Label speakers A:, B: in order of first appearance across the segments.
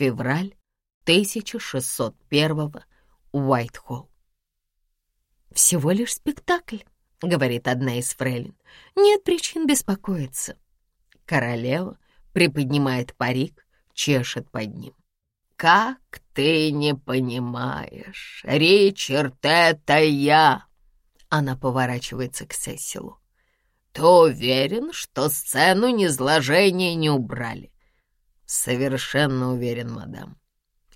A: Февраль 1601 Уайтхолл. «Всего лишь спектакль», — говорит одна из фрейлин. «Нет причин беспокоиться». Королева приподнимает парик, чешет под ним. «Как ты не понимаешь, Ричард, это я!» Она поворачивается к Сесилу. «Ты уверен, что сцену низложения не убрали?» «Совершенно уверен, мадам».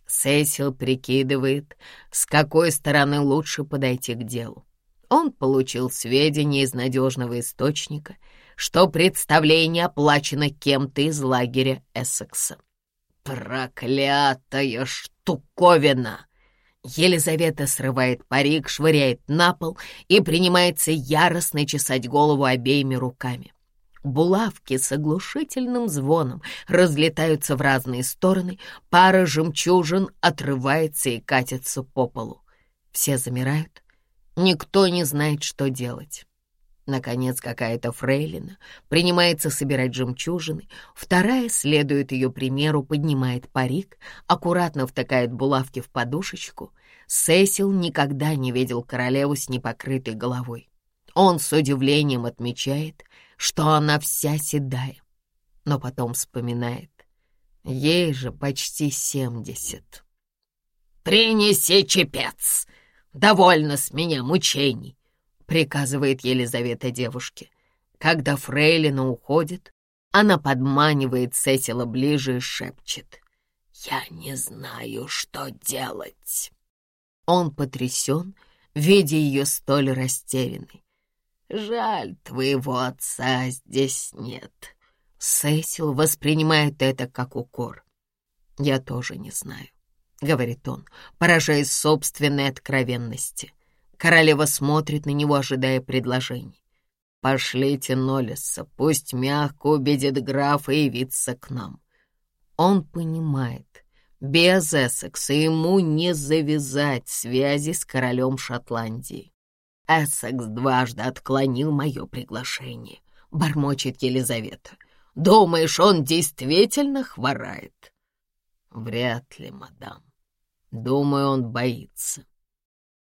A: Сесил прикидывает, с какой стороны лучше подойти к делу. Он получил сведения из надежного источника, что представление оплачено кем-то из лагеря Эссекса. «Проклятая штуковина!» Елизавета срывает парик, швыряет на пол и принимается яростно чесать голову обеими руками. Булавки с оглушительным звоном разлетаются в разные стороны, пара жемчужин отрывается и катится по полу. Все замирают, никто не знает, что делать. Наконец, какая-то фрейлина принимается собирать жемчужины, вторая следует ее примеру, поднимает парик, аккуратно втыкает булавки в подушечку. Сесил никогда не видел королеву с непокрытой головой. Он с удивлением отмечает, что она вся седая, но потом вспоминает, ей же почти семьдесят. «Принеси чепец! Довольно с меня мучений!» — приказывает Елизавета девушке. Когда Фрейлина уходит, она подманивает Сесила ближе и шепчет. «Я не знаю, что делать». Он потрясен, видя ее столь растерянной. «Жаль, твоего отца здесь нет». Сесил воспринимает это как укор. «Я тоже не знаю», — говорит он, поражаясь собственной откровенности. Королева смотрит на него, ожидая предложений. «Пошлите Нолиса, пусть мягко убедит графа явиться к нам». Он понимает, без Эссекса ему не завязать связи с королем Шотландии. Эссекс дважды отклонил мое приглашение, — бормочет Елизавета. Думаешь, он действительно хворает? Вряд ли, мадам. Думаю, он боится.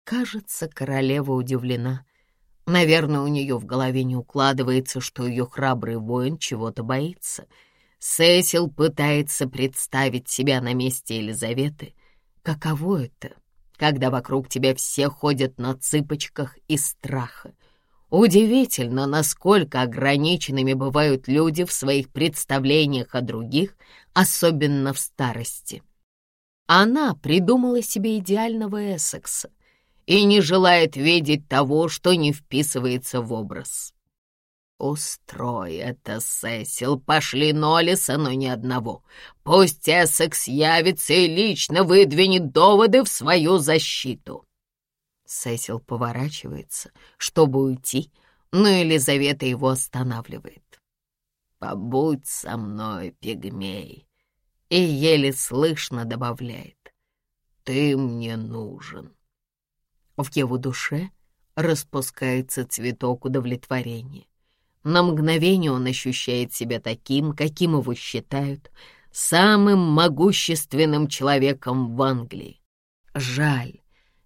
A: Кажется, королева удивлена. Наверное, у нее в голове не укладывается, что ее храбрый воин чего-то боится. Сесил пытается представить себя на месте Елизаветы. Каково это — когда вокруг тебя все ходят на цыпочках из страха? Удивительно, насколько ограниченными бывают люди в своих представлениях о других, особенно в старости. Она придумала себе идеального Эссекса — и не желает видеть того, что не вписывается в образ. «Устрой это, Сесил, пошли Нолиса, но ни одного. Пусть Эссекс явится и лично выдвинет доводы в свою защиту». Сесил поворачивается, чтобы уйти, но Елизавета его останавливает. «Побудь со мной, пигмей», и еле слышно добавляет. «Ты мне нужен». В его душе распускается цветок удовлетворения. На мгновение он ощущает себя таким, каким его считают, самым могущественным человеком в Англии. Жаль,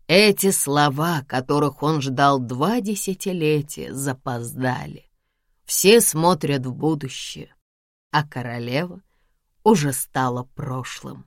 A: эти слова, которых он ждал два десятилетия, запоздали. Все смотрят в будущее, а королева уже стала прошлым.